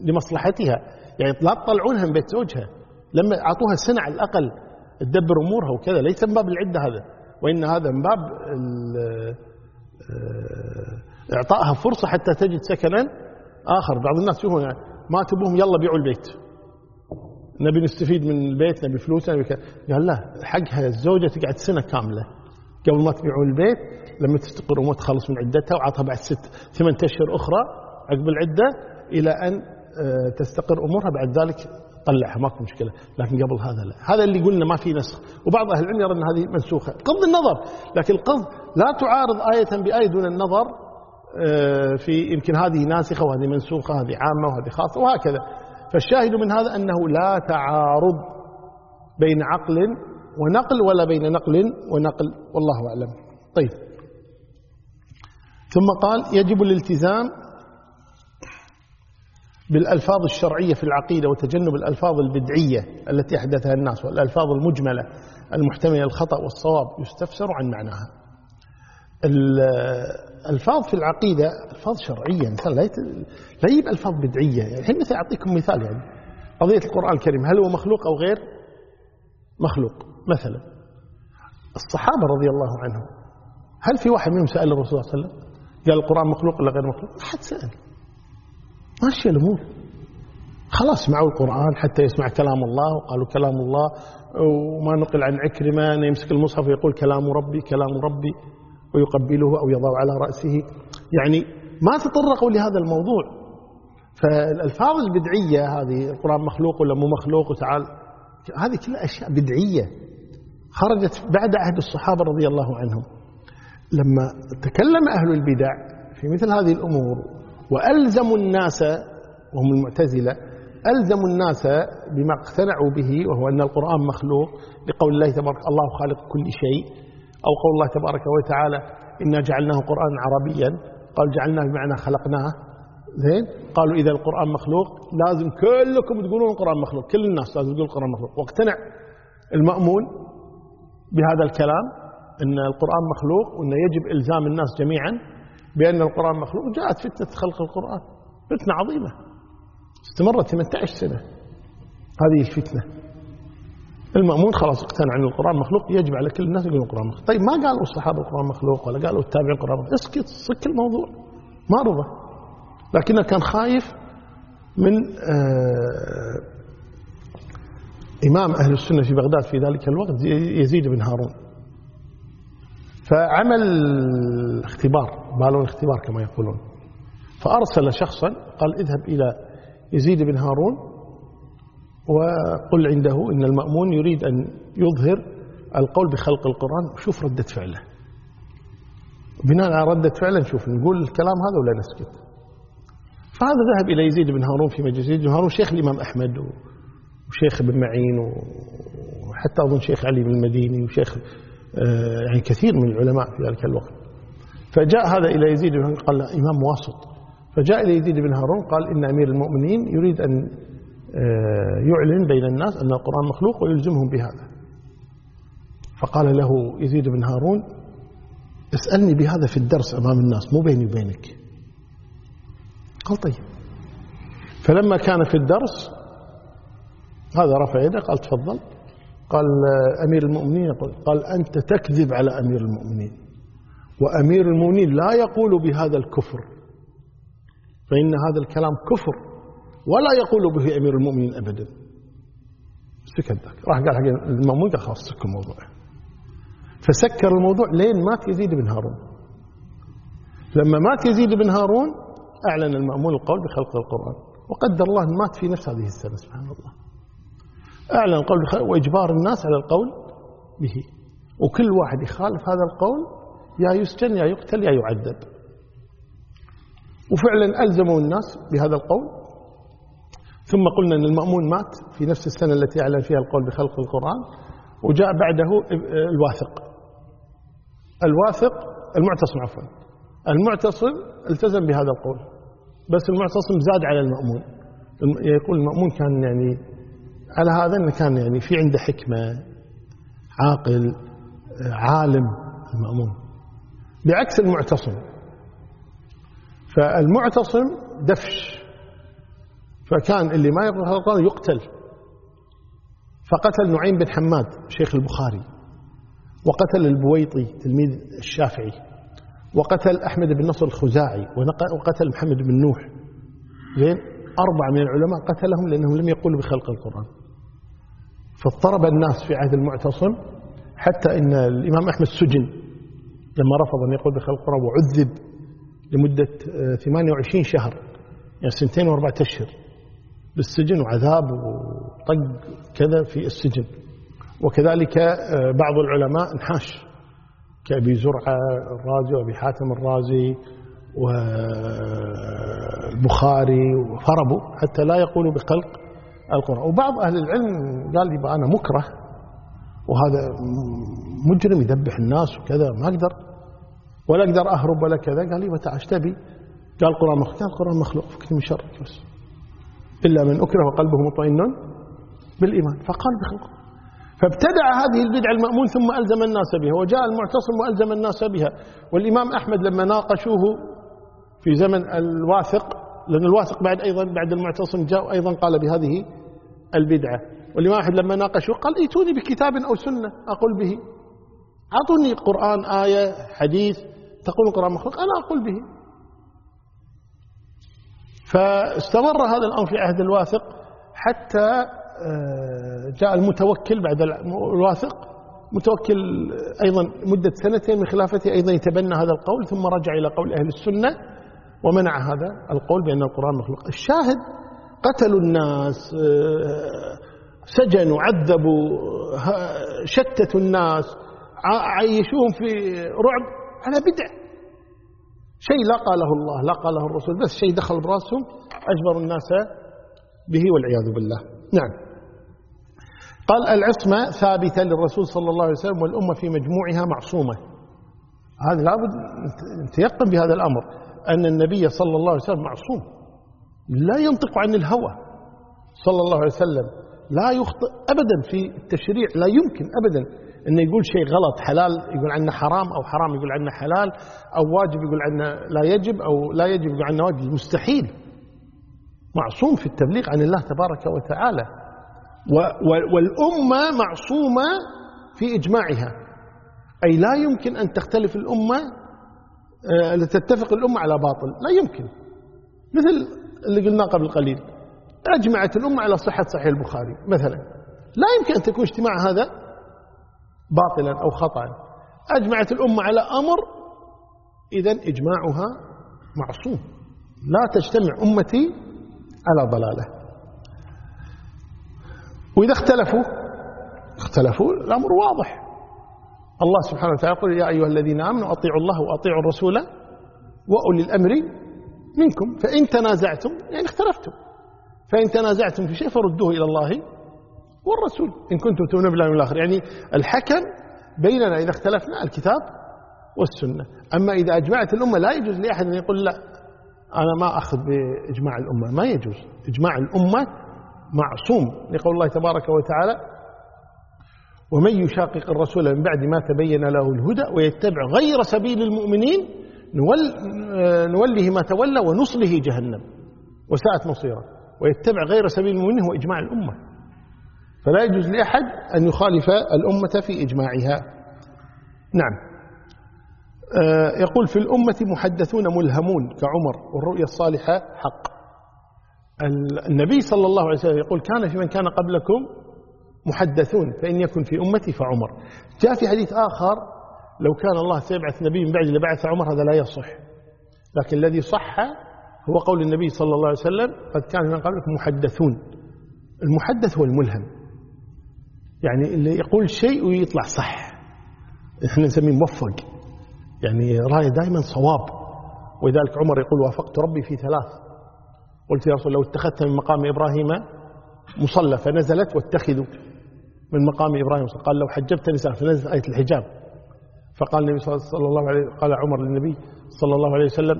Speaker 1: لمصلحتها. يعني لا تطلعونها من بيت زوجها. لما أعطوها سنة على الأقل تدبر أمورها وكذا ليس من باب العدة هذا وإن هذا من باب آه، إعطائها فرصة حتى تجد سكنا آخر. بعض الناس يقولون ما تبوهم يلا بيعوا البيت. نبي نستفيد من البيت نبي فلوس نبي قال لا حقها الزوجة تقعد سنة كاملة قبل ما تبيعوا البيت. لما تستقر وما تخلص من عدتها وعطها بعد ست ثمان أشهر أخرى عقب العدة إلى أن آه، تستقر أمورها. بعد ذلك طلعها ماكو مشكلة. لكن قبل هذا لا. هذا اللي قلنا ما في نسخ. وبعض أهل العلم يرى أن هذه منسوخة. قض النظر. لكن القض لا تعارض آية بآية دون النظر آه، في يمكن هذه ناسخة وهذه منسوخة هذه عامة وهذه خاصة وهكذا. فالشاهد من هذا أنه لا تعارض بين عقل ونقل ولا بين نقل ونقل. والله أعلم. طيب. ثم قال يجب الالتزام بالألفاظ الشرعية في العقيدة وتجنب الألفاظ البدعية التي أحدثها الناس والألفاظ المجملة المحتملة الخطأ والصواب يستفسر عن معناها. الألفاظ في العقيدة ألفاظ شرعية. مثلا لا, يجيب ألفاظ بدعية. يعني الحين مثلا أعطيكم مثال يعني. قضية القرآن الكريم هل هو مخلوق أو غير؟ مخلوق. مثلا الصحابة رضي الله عنهم هل في واحد منهم سأل الرسول صلى الله عليه وسلم؟ قال القرآن مخلوق ولا غير مخلوق؟ ما حد سأل. ماشية الأمور. خلاص معوا القرآن حتى يسمع كلام الله وقالوا كلام الله وما نقل عن عكرمة أن يمسك المصحف ويقول كلام ربي كلام ربي ويقبله أو يضع على رأسه. يعني ما تطرقوا لهذا الموضوع. فالألفاظ البدعية هذه القرآن مخلوق ولا مو مخلوق؟ وتعال. هذه كلها أشياء بدعية. خرجت بعد عهد الصحابة رضي الله عنهم. لما تكلم أهل البدع في مثل هذه الأمور وألزموا الناس وهم المعتزلة ألزموا الناس بما اقتنعوا به وهو أن القرآن مخلوق لقول الله تبارك الله خالق كل شيء أو قول الله تبارك وتعالى إنا جعلناه قرآنا عربيا قال جعلناه بمعنى خلقناه زين؟ قالوا إذا القرآن مخلوق لازم كلكم تقولون القرآن مخلوق كل الناس لازم تقول القرآن مخلوق. واقتنع المأمون بهذا الكلام أن القرآن مخلوق وأن يجب إلزام الناس جميعا بأن القرآن مخلوق جاءت فتنة خلق القرآن فتنة عظيمة. استمرت 18 سنة هذه الفتنة. المأمون خلاص اقتنع أن القرآن مخلوق يجب على كل الناس يقولون القرآن مخلوق. طيب ما قالوا الصحابة القرآن مخلوق ولا قالوا التابعين القرآن مخلوق؟ اسكت صك الموضوع. ما رضى. لكنه كان خايف من آه إمام أهل السنة في بغداد في ذلك الوقت يزيد بن هارون. فعمل اختبار. بالون اختبار كما يقولون. فأرسل شخصا قال اذهب إلى يزيد بن هارون وقل عنده إن المأمون يريد أن يظهر القول بخلق القرآن. وشوف ردة فعله. بناء على ردة فعله نشوف نقول الكلام هذا ولا نسكت. فهذا ذهب إلى يزيد بن هارون في مجلس. يزيد بن هارون شيخ الإمام أحمد وشيخ ابن معين وحتى أظن شيخ علي بن المديني وشيخ يعني كثير من العلماء في ذلك الوقت. فجاء هذا إلى يزيد بن هارون قال إمام واسط. فجاء إلى يزيد بن هارون قال إن أمير المؤمنين يريد أن يعلن بين الناس أن القرآن مخلوق ويلزمهم بهذا. فقال له يزيد بن هارون اسألني بهذا في الدرس أمام الناس مو بيني وبينك. قال طيب. فلما كان في الدرس هذا رفع يده قال تفضل. قال أمير المؤمنين قال أنت تكذب على أمير المؤمنين. وأمير المؤمنين لا يقول بهذا الكفر. فإن هذا الكلام كفر ولا يقول به أمير المؤمنين أبدا. سكت ذاك. راح قال حق المأمون قال خلاص سكر الموضوع. فسكر الموضوع لين مات يزيد بن هارون. لما مات يزيد بن هارون أعلن المأمون القول بخلق القرآن. وقدر الله مات في نفس هذه السنة سبحان الله. أعلن القول وإجبار الناس على القول به. وكل واحد يخالف هذا القول يا يسجن يا يقتل يا يعذب. وفعلا ألزموا الناس بهذا القول. ثم قلنا أن المأمون مات في نفس السنة التي أعلن فيها القول بخلق القرآن وجاء بعده الواثق. الواثق المعتصم عفوا. المعتصم التزم بهذا القول. بس المعتصم زاد على المأمون. يقول المأمون كان يعني على هذا أنه كان يعني في عنده حكمة عاقل عالم المأمون. بعكس المعتصم. فالمعتصم دفش. فكان اللي ما يقرأ القرآن يقتل. فقتل نعيم بن حماد شيخ البخاري. وقتل البويطي تلميذ الشافعي. وقتل أحمد بن نصر الخزاعي. وقتل محمد بن نوح. زين؟ أربعة من العلماء قتلهم لأنهم لم يقولوا بخلق القرآن. فاضطرب الناس في عهد المعتصم حتى أن الإمام أحمد سجن. لما رفض أن يقول بخلق القرآن وعذب لمدة 28 شهر يعني سنتين وأربعة أشهر بالسجن وعذاب وطق كذا في السجن. وكذلك بعض العلماء انحاش كأبي زرعة الرازي وأبي حاتم الرازي والبخاري وفربوا حتى لا يقولوا بخلق القرآن. وبعض أهل العلم قال لي أنا مكره وهذا مجرم يذبح الناس وكذا ما أقدر. ولا أقدر أهرب ولا كذا قال لي متى تبي؟ قال القرآن مخلوق. قال القرآن مخلوق. فكني من شرك بس. إلا من أكره وقلبه مطمئن بالإيمان. فقال بخلقه فابتدع هذه البدعة المأمون ثم ألزم الناس بها. وجاء المعتصم وألزم الناس بها. والإمام أحمد لما ناقشوه في زمن الواثق لأن الواثق بعد أيضا بعد المعتصم جاء أيضا قال بهذه البدعة. والإمام أحمد لما ناقشوه قال ائتوني بكتاب أو سنة أقول به. أعطوني قرآن آية حديث تقول القرآن مخلوق؟ أنا أقول به. فاستمر هذا الأمر في عهد الواثق حتى آه، جاء المتوكل بعد الواثق. متوكل أيضا مدة سنتين من خلافته أيضا يتبنى هذا القول ثم رجع إلى قول أهل السنة ومنع هذا القول بأن القرآن مخلوق. الشاهد قتلوا الناس آه، سجنوا عذبوا شتتوا الناس عيشوهم في رعب. على بدع. شيء لا قاله الله لا قاله الرسول بس شيء دخل براسهم أجبروا الناس به والعياذ بالله. نعم. قال العصمة ثابتة للرسول صلى الله عليه وسلم والأمة في مجموعها معصومة. هذا لابد نتيقن بهذا الأمر أن النبي صلى الله عليه وسلم معصوم. لا ينطق عن الهوى. صلى الله عليه وسلم لا يخطئ أبدا في التشريع لا يمكن أبدا. أنه يقول شيء غلط حلال يقول عنه حرام أو حرام يقول عنه حلال أو واجب يقول عنه لا يجب أو لا يجب يقول عنه واجب مستحيل. معصوم في التبليغ عن الله تبارك وتعالى. والأمة معصومة في إجماعها. أي لا يمكن أن تختلف الأمة آه، تتفق الأمة على باطل. لا يمكن. مثل اللي قلناه قبل قليل. أجمعت الأمة على صحة صحيح البخاري مثلا. لا يمكن أن تكون اجتماع هذا. باطلا أو خطأ. أجمعت الأمة على أمر إذا إجماعها معصوم. لا تجتمع أمتي على ضلالة. وإذا اختلفوا اختلفوا الأمر واضح. الله سبحانه وتعالى يقول يا أيها الذين آمنوا أطيعوا الله وأطيعوا الرسول وأولي الأمر منكم. فإن تنازعتم يعني اختلفتم. فإن تنازعتم في شيء فردوه إلى الله. والرسول إن كنتم تؤمنون بالله والآخر يعني الحكم بيننا إذا اختلفنا الكتاب والسنة. أما إذا أجمعت الأمة لا يجوز لأحد أن يقول لا أنا ما أخذ بإجماع الأمة. ما يجوز. إجماع الأمة معصوم لقول الله تبارك وتعالى ومن يشاقق الرسول من بعد ما تبين له الهدى ويتبع غير سبيل المؤمنين نول نوله ما تولى ونصله جهنم. وساءت مصيره. ويتبع غير سبيل المؤمنين هو إجماع الأمة. فلا يجوز لأحد أن يخالف الأمة في إجماعها. نعم. آه، يقول في الأمة محدثون ملهمون كعمر والرؤيا الصالحة حق. النبي صلى الله عليه وسلم يقول كان في من كان قبلكم محدثون فإن يكن في أمتي فعمر. جاء في حديث آخر لو كان الله سيبعث نبي من بعد لبعث عمر هذا لا يصح. لكن الذي صح هو قول النبي صلى الله عليه وسلم قد كان من قبلكم محدثون. المحدث هو الملهم. يعني اللي يقول شيء ويطلع صح. إحنا نسميه موفق. يعني رايه دائما صواب. ولذلك عمر يقول وافقت ربي في ثلاث. قلت يا رسول لو اتخذت من مقام إبراهيم مصلى فنزلت واتخذوا من مقام إبراهيم قال لو حجبت نساء فنزلت آية الحجاب. فقال النبي صلى الله عليه قال عمر للنبي صلى الله عليه وسلم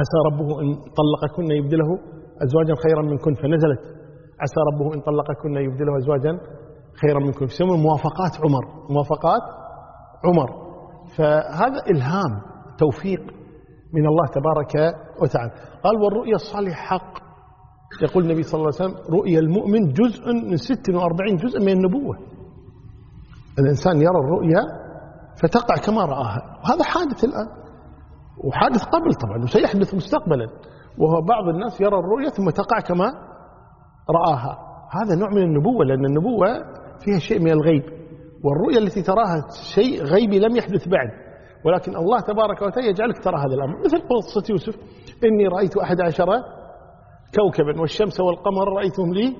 Speaker 1: عسى ربه إن طلقكن يبدله أزواجا خيرا منكن فنزلت. عسى ربه إن طلقكن يبدله أزواجا خيرا منكن يسمون موافقات عمر موافقات عمر. فهذا إلهام توفيق من الله تبارك وتعالى. قال والرؤيا الصالح حق. يقول النبي صلى الله عليه وسلم رؤيا المؤمن جزء من 46 جزء من النبوة. الإنسان يرى الرؤيا فتقع كما رآها. وهذا حادث الآن وحادث قبل طبعا وسيحدث مستقبلا. وهو بعض الناس يرى الرؤيا ثم تقع كما رآها. هذا نوع من النبوة لأن النبوة فيها شيء من الغيب. والرؤيا التي تراها شيء غيبي لم يحدث بعد. ولكن الله تبارك وتعالى يجعلك ترى هذا الأمر. مثل قصة يوسف. إني رأيت أحد عشر كوكبا والشمس والقمر رأيتهم لي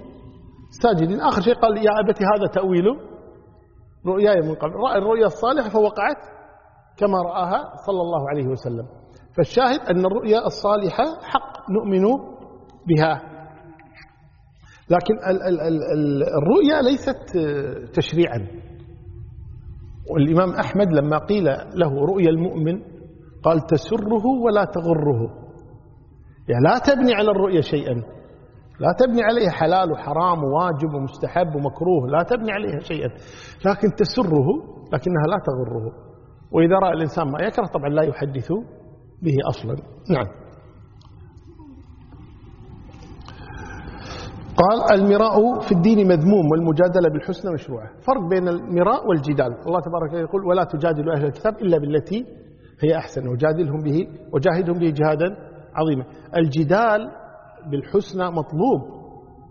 Speaker 1: ساجدين. آخر شيء قال يا أبتي هذا تأويل رؤياي من قبل. رأى الرؤيا الصالحة فوقعت كما رآها صلى الله عليه وسلم. فالشاهد أن الرؤيا الصالحة حق نؤمن بها. لكن الرؤيا ليست تشريعا. والإمام أحمد لما قيل له رؤيا المؤمن قال تسره ولا تغره. يعني لا تبني على الرؤيا شيئا. لا تبني عليها حلال وحرام وواجب ومستحب ومكروه. لا تبني عليها شيئا. لكن تسره لكنها لا تغره. وإذا رأى الإنسان ما يكره طبعا لا يحدث به أصلا. نعم. قال المراء في الدين مذموم والمجادلة بالحسنى مشروعة. فرق بين المراء والجدال. الله تبارك يقول ولا تجادلوا أهل الكتاب إلا بالتي هي أحسن. وجادلهم به وجاهدهم به جهادا عظيما. الجدال بالحسنى مطلوب.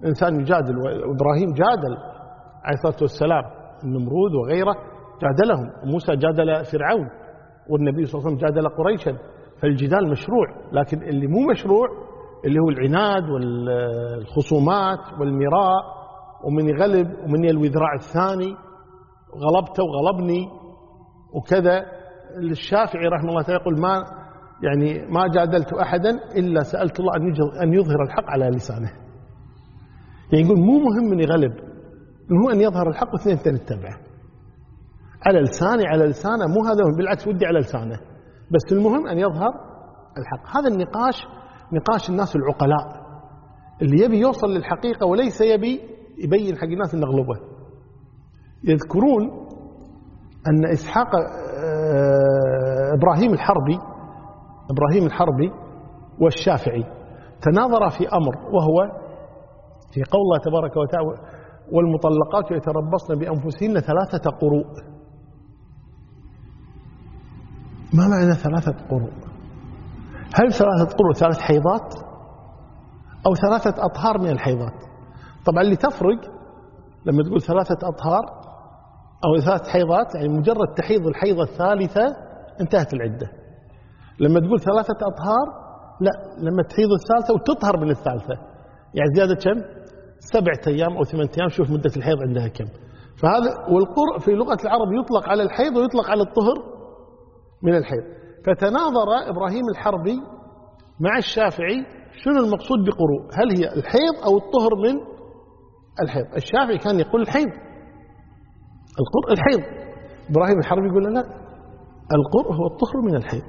Speaker 1: إنسان يجادل وإبراهيم جادل عليه الصلاة والسلام النمرود وغيره جادلهم. وموسى جادل فرعون والنبي صلى الله عليه وسلم جادل قريشا. فالجدال مشروع لكن اللي مو مشروع اللي هو العناد والخصومات والمراء ومن يغلب ومن يلوي ذراع الثاني غلبته وغلبني وكذا. الشافعي رحمه الله تعالى يقول ما يعني ما جادلت أحدا إلا سألت الله أن يظهر الحق على لسانه. يعني يقول مو مهم من يغلب هو أن يظهر الحق واثنين تتبعه. على لساني على لسانه مو هذا بالعكس ودي على لسانه. بس المهم أن يظهر الحق. هذا النقاش نقاش الناس العقلاء اللي يبي يوصل للحقيقة وليس يبي يبين حق الناس غلبه يذكرون أن إسحاق آه، إبراهيم الحربي إبراهيم الحربي والشافعي تناظرا في أمر وهو في قول الله تبارك وتعالى والمطلقات يتربصن بأنفسهن ثلاثة قروء. ما معنى ثلاثة قروء؟ هل ثلاثة قروء ثلاث حيضات أو ثلاثة أطهار من الحيضات؟ طبعا اللي تفرق لما تقول ثلاثة أطهار أو ثلاث حيضات يعني مجرد تحيض الحيضة الثالثة انتهت العدة. لما تقول ثلاثة أطهار لا لما تحيض الثالثة وتطهر من الثالثة. يعني زيادة كم؟ سبعة أيام أو ثمانية أيام شوف مدة الحيض عندها كم. فهذا والقرء في لغة العرب يطلق على الحيض ويطلق على الطهر من الحيض. فتناظر إبراهيم الحربي مع الشافعي شنو المقصود بقروء؟ هل هي الحيض أو الطهر من الحيض؟ الشافعي كان يقول الحيض. القرء الحيض. إبراهيم الحربي يقول لا القرء هو الطهر من الحيض.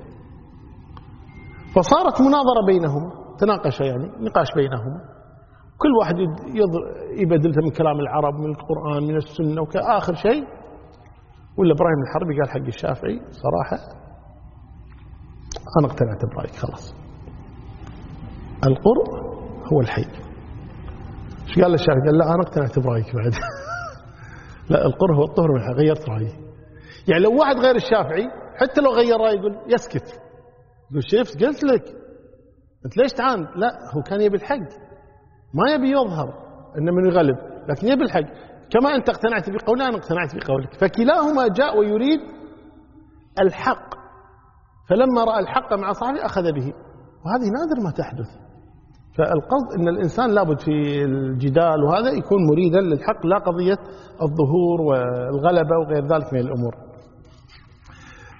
Speaker 1: فصارت مناظرة بينهم تناقش يعني نقاش بينهم. كل واحد يبدلته من كلام العرب من القرآن من السنة وكآخر شيء. ولا إبراهيم الحربي قال حق الشافعي صراحة أنا اقتنعت برأيك خلاص. القرء هو الحي. إيش قال الشافعي قال لا أنا اقتنعت برأيك بعد. لا القرء هو الطهر من غيرت رأيي. يعني لو واحد غير الشافعي حتى لو غير رأيه يقول يسكت. يقول شفت قلت لك؟ انت ليش تعاند لا هو كان يبي الحق. ما يبي يظهر إنه من يغلب لكن يبي الحق. كما أنت اقتنعت بقولي أنا اقتنعت بقولك. فكلاهما جاء ويريد الحق. فلما رأى الحق مع صاحبه أخذ به. وهذه نادر ما تحدث. فالقصد أن الإنسان لابد في الجدال وهذا يكون مريدا للحق لا قضية الظهور والغلبة وغير ذلك من الأمور.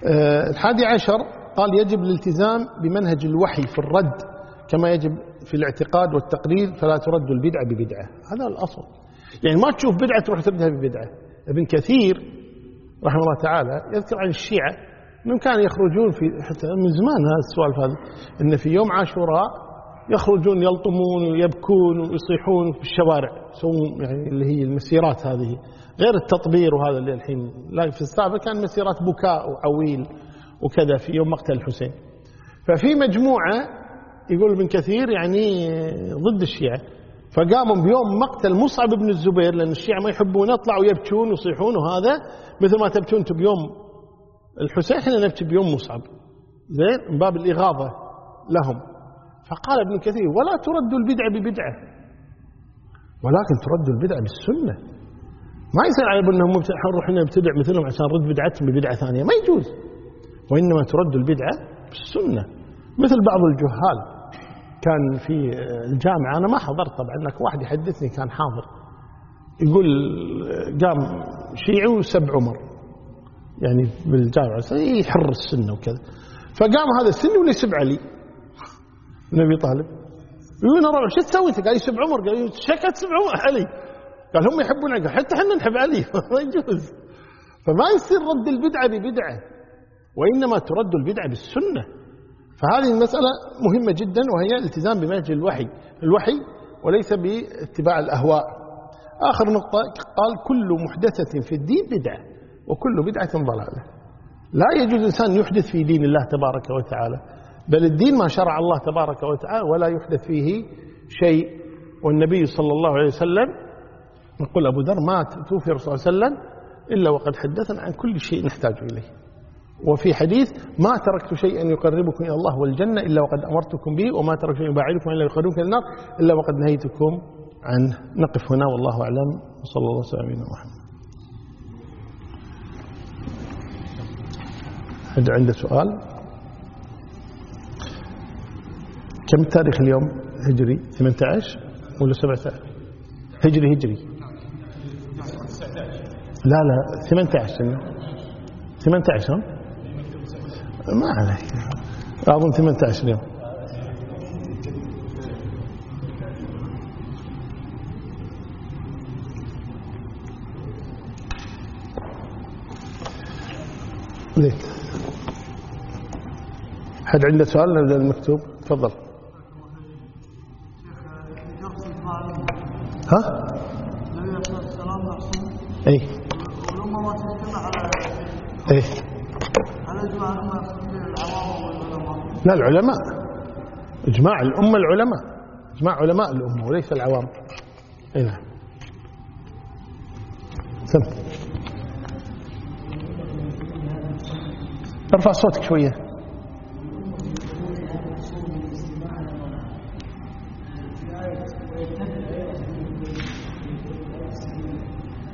Speaker 1: آه، الحادي عشر قال يجب الالتزام بمنهج الوحي في الرد كما يجب في الاعتقاد والتقرير فلا ترد البدعة ببدعة. هذا الأصل. يعني ما تشوف بدعة تروح تردها ببدعة. ابن كثير رحمه الله تعالى يذكر عن الشيعة انهم كانوا يخرجون في حتى من زمان هذا السؤال هذا إن في يوم عاشوراء يخرجون يلطمون ويبكون ويصيحون في الشوارع يسوون يعني اللي هي المسيرات هذه غير التطبير وهذا اللي الحين لا في السابق كان مسيرات بكاء وعويل وكذا في يوم مقتل الحسين. ففي مجموعة يقول ابن كثير يعني ضد الشيعة فقاموا بيوم مقتل مصعب بن الزبير لأن الشيعة ما يحبونه طلعوا يبكون ويصيحون وهذا مثل ما تبكون بيوم الحسين إحنا نبكي بيوم مصعب زين من باب الإغاظة لهم. فقال ابن كثير ولا ترد البدعة ببدعة. ولكن ترد البدعة بالسنة. ما يصير على إنهم نروح نبتدع مثلهم عشان نرد بدعتهم ببدعة ثانية. ما يجوز. وإنما ترد البدعة بالسنة. مثل بعض الجهال كان في الجامعة أنا ما حضرت طبعا لك واحد يحدثني كان حاضر. يقول قام شيعي وسب عمر. يعني بالجامعة يحر السنة وكذا. فقام هذا السني واللي يسب علي النبي طالب. يقول ربع شو تسوي؟ قال يسب عمر. قال شكت تسب عمر. علي. قال هم يحبون علي حتى إحنا نحب علي. ما يجوز. فما يصير رد البدعة ببدعة وإنما ترد البدعة بالسنة. فهذه المسألة مهمة جدا وهي الالتزام بمنهج الوحي. الوحي وليس باتباع الأهواء. آخر نقطة قال كل محدثة في الدين بدعة. وكل بدعة ضلالة. لا يجوز الإنسان يحدث في دين الله تبارك وتعالى بل الدين ما شرع الله تبارك وتعالى ولا يحدث فيه شيء. والنبي صلى الله عليه وسلم يقول أبو ذر ما توفي الرسول صلى الله عليه وسلم إلا وقد حدثنا عن كل شيء نحتاج إليه. وفي حديث ما تركت شيئا يقربكم إلى الله والجنة إلا وقد أمرتكم به وما تركت شيئا يباعدكم إلا يقربكم إلى النار إلا وقد نهيتكم عنه. نقف هنا والله أعلم وصلى الله وسلم على محمد. حد عنده سؤال؟ كم التاريخ اليوم هجري؟ 18 ولا 17 هجري هجري. لا لا 18 18 ما عليك. أظن 18 اليوم. ليه حد عنده سؤال؟ نبدأ المكتوب. تفضل. ها؟ اي اي لا العلماء. إجماع الأمة العلماء. إجماع علماء الأمة وليس العوام. اي نعم. سم. ارفع صوتك شوية.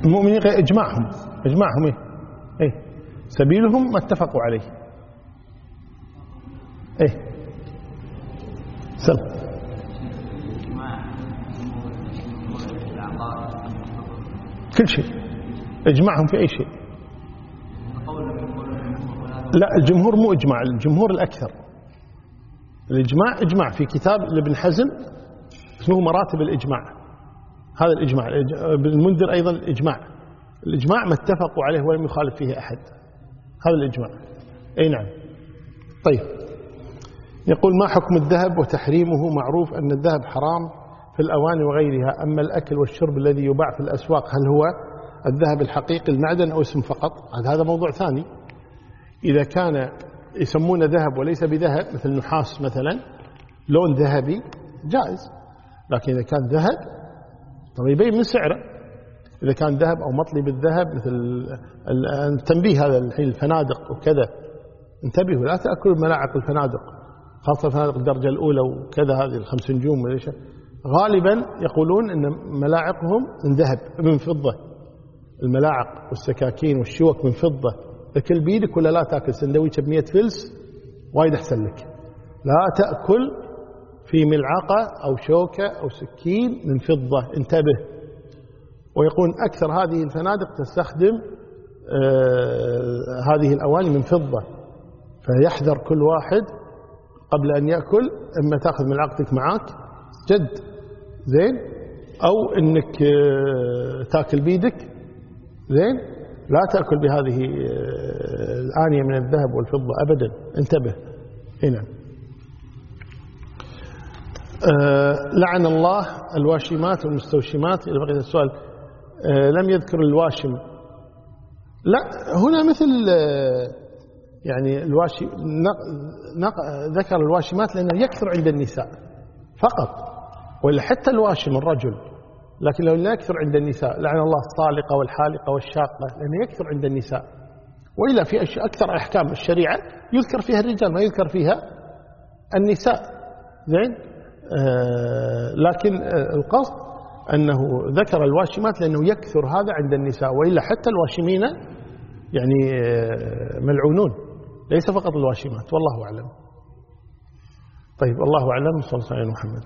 Speaker 1: المؤمنين إجماعهم. إجماعهم إيه؟ إيه؟ سبيلهم ما اتفقوا عليه. إيه؟ سم كل شيء. إجماعهم في أي شيء. لا الجمهور مو إجماع الجمهور الأكثر. الإجماع إجماع. في كتاب لابن حزم اسمه مراتب الإجماع. هذا الإجماع. المنذر أيضا الإجماع. الإجماع ما اتفقوا عليه ولم يخالف فيه أحد. هذا الإجماع. أي نعم. طيب. يقول ما حكم الذهب وتحريمه؟ معروف أن الذهب حرام في الأواني وغيرها. أما الأكل والشرب الذي يباع في الأسواق هل هو الذهب الحقيقي المعدن أو اسم فقط؟ هذا موضوع ثاني. إذا كان يسمونه ذهب وليس بذهب مثل نحاس مثلا لون ذهبي جائز. لكن إذا كان ذهب طب يبين من سعره. إذا كان ذهب أو مطلي بالذهب مثل التنبيه هذا الحين الفنادق وكذا. انتبهوا لا تأكلوا ملاعق الفنادق خاصة الفنادق الدرجة الأولى وكذا هذه الخمس نجوم غالبا يقولون أن ملاعقهم من ذهب من فضة. الملاعق والسكاكين والشوك من فضة. تاكل بيدك ولا لا تأكل سندويشة ب فلس وايد أحسن لك. لا تأكل في ملعقة أو شوكة أو سكين من فضة. انتبه. ويقول أكثر هذه الفنادق تستخدم آه هذه الأواني من فضة. فيحذر كل واحد قبل أن يأكل إما تأخذ ملعقتك معك جد. زين؟ أو أنك آه تأكل بيدك. زين؟ لا تأكل بهذه آه الآنية من الذهب والفضة أبدا. انتبه. هنا. آه لعن الله الواشمات والمستوشمات. إلى بقية السؤال آه لم يذكر الواشم. لا هنا مثل آه يعني الواشي ذكر الواشمات لأنه يكثر عند النساء فقط ولا حتى الواشم الرجل. لكن لو لا يكثر عند النساء لعن الله الصالقة والحالقة والشاقة لأنه يكثر عند النساء. وإلا في أكثر أحكام الشريعة يذكر فيها الرجال ما يذكر فيها النساء. زين؟ لكن آه القصد أنه ذكر الواشمات لأنه يكثر هذا عند النساء وإلا حتى الواشمين يعني آه ملعونون. ليس فقط الواشمات والله أعلم. طيب الله أعلم. صلى الله عليه محمد.